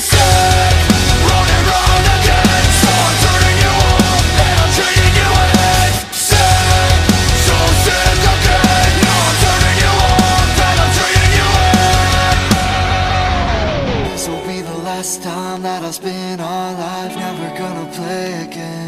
sick. Running round again. So I'm turning you on. And I'm treating you Sick. So sick again. Turning you And I'm treating you This'll be the last time that I spend our life Never gonna play again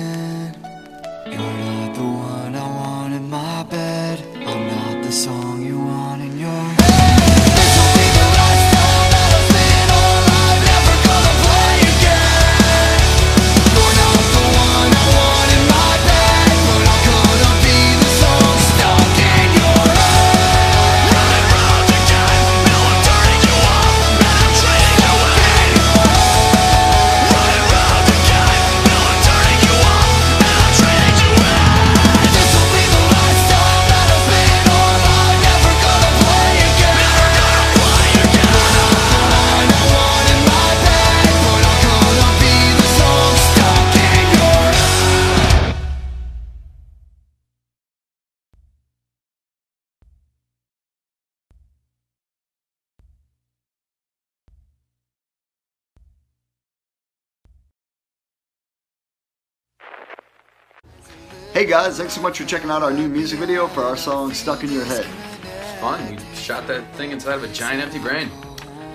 Hey guys, thanks so much for checking out our new music video for our song Stuck in Your Head. It's Fun. We shot that thing inside of a giant empty brain.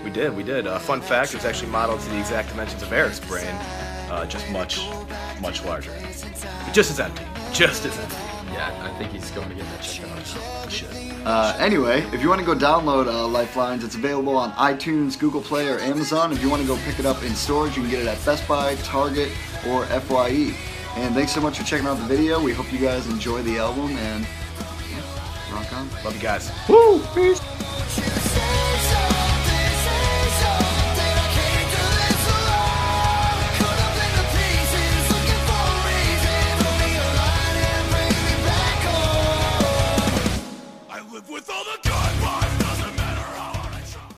We did, we did. Uh, fun fact, it's actually modeled to the exact dimensions of Eric's brain, uh, just much, much larger. Just as empty. Just as empty. Yeah, I think he's going to get that checked out. Shit. Uh, anyway, if you want to go download uh, Lifelines, it's available on iTunes, Google Play, or Amazon. If you want to go pick it up in stores, you can get it at Best Buy, Target, or FYE. And thanks so much for checking out the video. We hope you guys enjoy the album and yeah, rock on. Love you guys. Woo! Peace!